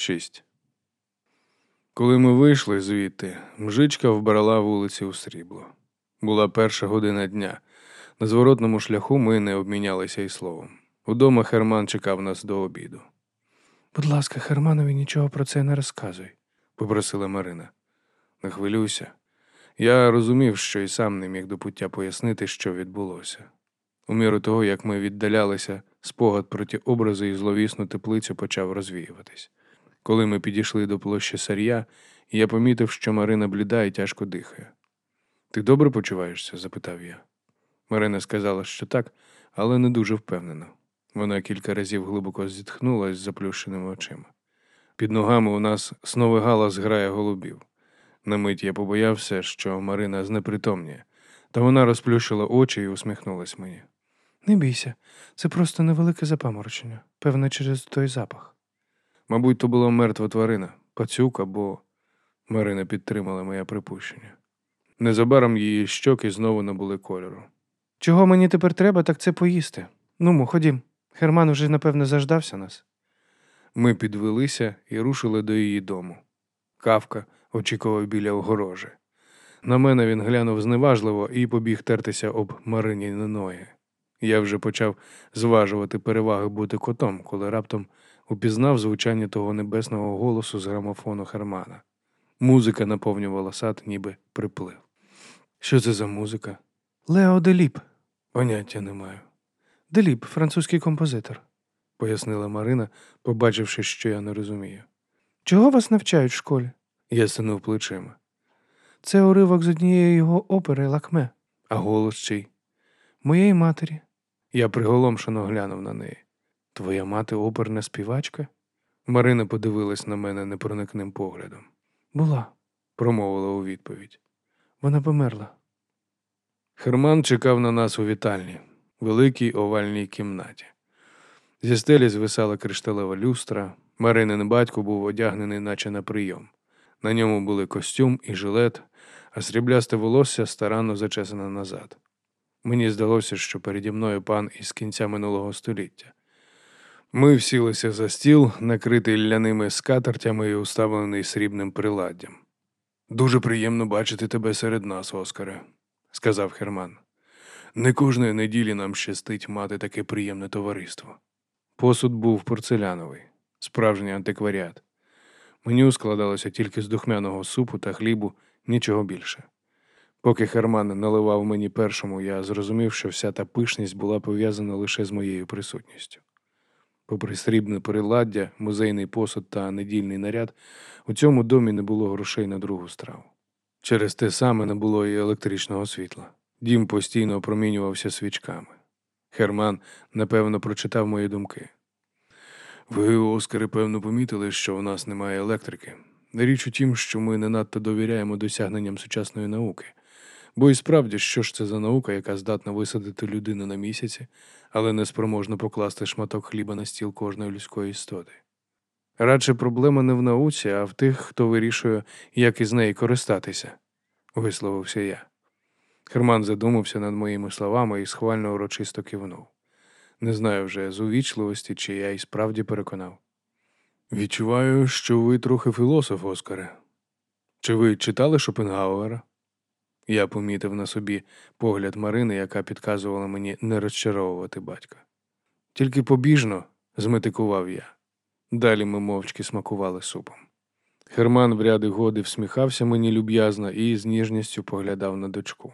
6. Коли ми вийшли звідти, мжичка вбрала вулиці у срібло. Була перша година дня. На зворотному шляху ми не обмінялися й словом. Удома Херман чекав нас до обіду. Будь ласка, Херманові нічого про це не розказуй, попросила Марина. Не хвилюйся. Я розумів, що й сам не міг до пуття пояснити, що відбулося. У міру того, як ми віддалялися, спогад про ті образи і зловісну теплицю почав розвіюватись. Коли ми підійшли до площі Сар'я, я помітив, що Марина бліда і тяжко дихає. Ти добре почуваєшся? запитав я. Марина сказала, що так, але не дуже впевнено. Вона кілька разів глибоко зітхнула з заплющеними очима. Під ногами у нас сновигала зграя голубів. На мить я побоявся, що Марина знепритомніє, та вона розплющила очі і усміхнулась мені. Не бійся, це просто невелике запаморочення, певне, через той запах. Мабуть, то була мертва тварина, пацюк або Марина підтримала моє припущення. Незабаром її щоки знову набули кольору. Чого мені тепер треба, так це поїсти. Нумо, ходім. Херман уже, напевно, заждався нас. Ми підвелися і рушили до її дому. Кавка очікував біля огорожі. На мене він глянув зневажливо і побіг тертися об Марині на ноги. Я вже почав зважувати переваги бути котом, коли раптом упізнав звучання того небесного голосу з грамофону Хермана. Музика наповнювала сад, ніби приплив. Що це за музика? Лео Деліп. Поняття не маю. Деліп, французький композитор, пояснила Марина, побачивши, що я не розумію. Чого вас навчають в школі? Я стинув плечима. Це уривок з однієї його опери Лакме, а голос чий? Моєї матері. Я приголомшено глянув на неї. Твоя мати оперна співачка? Марина подивилась на мене непроникним поглядом. Була, промовила у відповідь. Вона померла. Херман чекав на нас у вітальні, великій овальній кімнаті. Зі стелі звисала кришталева люстра. Маринин батько був одягнений, наче на прийом. На ньому були костюм і жилет, а сріблясте волосся старанно зачесане назад. Мені здалося, що переді мною пан із кінця минулого століття. Ми всілися за стіл, накритий ляними скатертями і уставлений срібним приладдям. Дуже приємно бачити тебе серед нас, Оскаре, сказав Херман. Не кожної неділі нам щастить мати таке приємне товариство. Посуд був порцеляновий, справжній антикваріат. Меню складалося тільки з духмяного супу та хлібу, нічого більше. Поки Херман наливав мені першому, я зрозумів, що вся та пишність була пов'язана лише з моєю присутністю. Попри срібне приладдя, музейний посуд та недільний наряд, у цьому домі не було грошей на другу страву. Через те саме не було і електричного світла. Дім постійно опромінювався свічками. Херман, напевно, прочитав мої думки. Ви, Оскари, певно, помітили, що в нас немає електрики. Річ у тім, що ми не надто довіряємо досягненням сучасної науки. Бо і справді, що ж це за наука, яка здатна висадити людину на місяці, але не спроможна покласти шматок хліба на стіл кожної людської істоти. Радше проблема не в науці, а в тих, хто вирішує, як із неї користатися, висловився я. Херман задумався над моїми словами і схвально урочисто кивнув. Не знаю вже з увічливості, чи я й справді переконав. Відчуваю, що ви трохи філософ, Оскаре. Чи ви читали Шопенгауера? Я помітив на собі погляд Марини, яка підказувала мені не розчаровувати батька. Тільки побіжно, зметикував я. Далі ми мовчки смакували супом. Херман в ряди годи всміхався мені люб'язно і з ніжністю поглядав на дочку.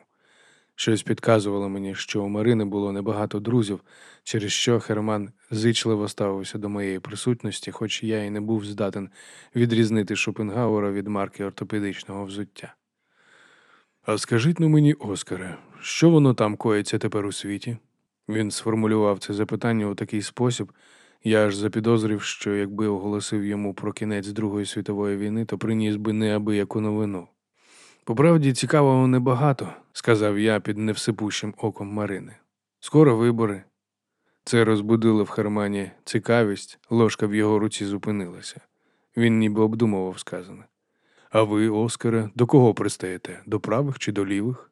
Щось підказувало мені, що у Марини було небагато друзів, через що Херман зичливо ставився до моєї присутності, хоч я й не був здатен відрізнити Шопенгауера від марки ортопедичного взуття. А скажіть ну мені, Оскаре, що воно там коїться тепер у світі? Він сформулював це запитання у такий спосіб, я аж запідозрив, що якби оголосив йому про кінець Другої світової війни, то приніс би неабияку новину. По правді цікавого небагато, сказав я під невсипущим оком Марини. Скоро вибори. Це розбудило в Хермані цікавість, ложка в його руці зупинилася. Він ніби обдумував сказане. А ви, Оскаре, до кого пристаєте? До правих чи до лівих?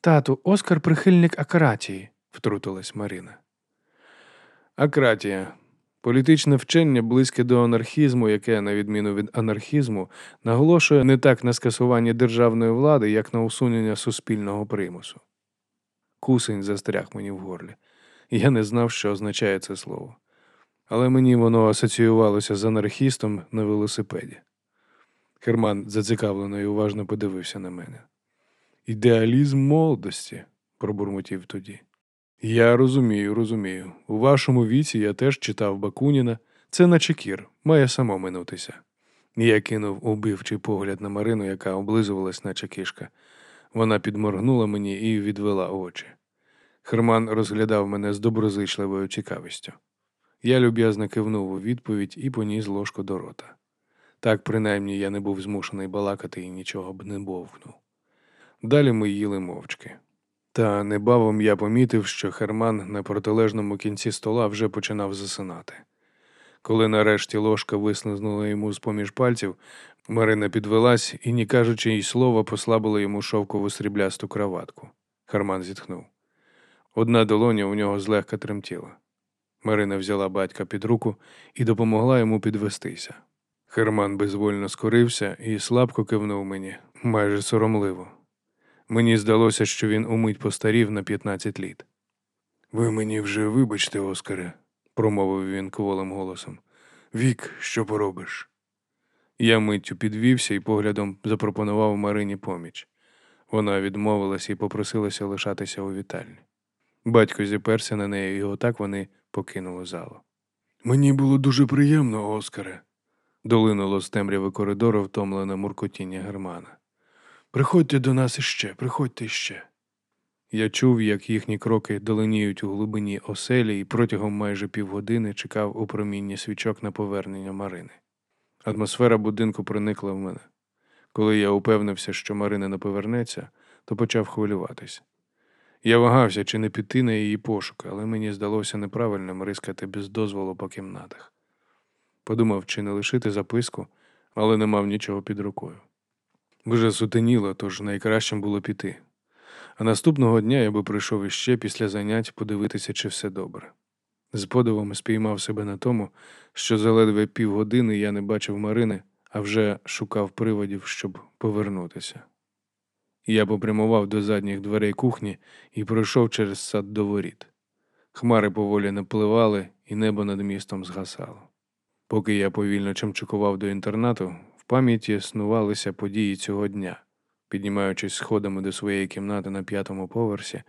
Тату, Оскар прихильник акратії, втрутилась Марина. Акратія, Політичне вчення близьке до анархізму, яке, на відміну від анархізму, наголошує не так на скасуванні державної влади, як на усунення суспільного примусу. Кусень застряг мені в горлі. Я не знав, що означає це слово. Але мені воно асоціювалося з анархістом на велосипеді. Херман зацікавлено і уважно подивився на мене. Ідеалізм молодості, пробурмотів тоді. Я розумію, розумію. У вашому віці я теж читав Бакуніна. Це наче кір, має само минутися. Я кинув убивчий погляд на Марину, яка облизувалась, наче кішка. Вона підморгнула мені і відвела очі. Херман розглядав мене з доброзичливою цікавістю. Я люб'язно кивнув у відповідь і поніс ложку до рота. Так, принаймні, я не був змушений балакати і нічого б не бовкнув. Далі ми їли мовчки. Та небавом я помітив, що Херман на протилежному кінці стола вже починав засинати. Коли нарешті ложка вислизнула йому з поміж пальців, Марина підвелась і, ні кажучи їй слова, послабила йому шовкову сріблясту краватку. Харман зітхнув. Одна долоня у нього злегка тремтіла. Марина взяла батька під руку і допомогла йому підвестися. Херман безвольно скорився і слабко кивнув мені, майже соромливо. Мені здалося, що він умить постарів на 15 літ. Ви мені вже вибачте, Оскаре, промовив він кволим голосом. Вік, що поробиш? Я миттю підвівся і поглядом запропонував Марині поміч. Вона відмовилась і попросилася лишатися у вітальні. Батько зіперся на неї, і отак вони покинули залу. Мені було дуже приємно, Оскаре, долинуло з темряви коридору втомлене муркотіння Германа. Приходьте до нас іще, приходьте іще. Я чув, як їхні кроки доленіють у глибині оселі і протягом майже півгодини чекав у промінні свічок на повернення Марини. Атмосфера будинку проникла в мене. Коли я упевнився, що Марина не повернеться, то почав хвилюватись. Я вагався, чи не піти на її пошук, але мені здалося неправильним рискати без дозволу по кімнатах. Подумав, чи не лишити записку, але не мав нічого під рукою. Вже сутеніло, тож найкращим було піти. А наступного дня я би прийшов іще після занять подивитися, чи все добре. З подивом спіймав себе на тому, що за ледве півгодини я не бачив Марини, а вже шукав приводів, щоб повернутися. Я попрямував до задніх дверей кухні і пройшов через сад до воріт. Хмари поволі напливали, і небо над містом згасало. Поки я повільно чимчукував до інтернату, в пам'яті снувалися події цього дня. Піднімаючись сходами до своєї кімнати на п'ятому поверсі,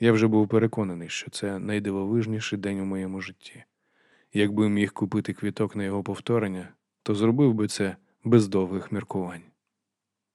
я вже був переконаний, що це найдивовижніший день у моєму житті. Якби міг купити квіток на його повторення, то зробив би це без довгих міркувань.